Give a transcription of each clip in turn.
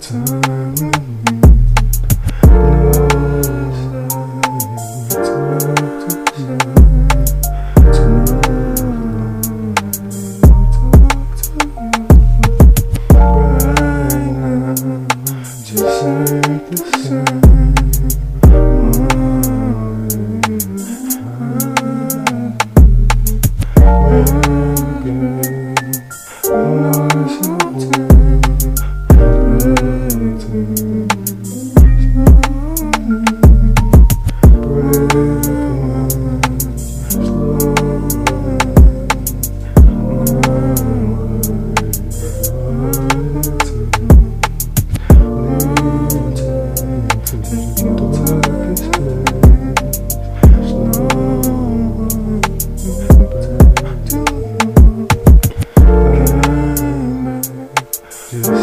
time Música to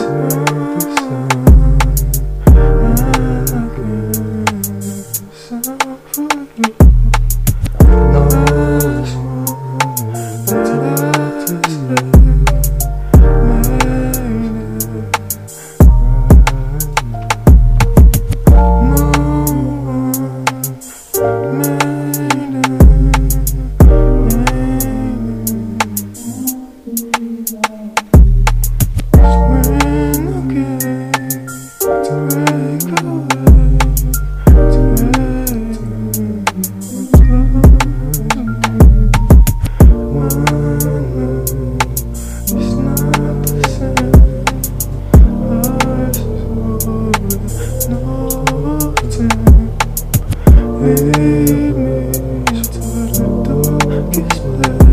darkest what?